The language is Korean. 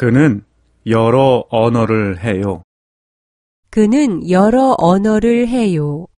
그는 여러 언어를 해요. 그는 여러 언어를 해요.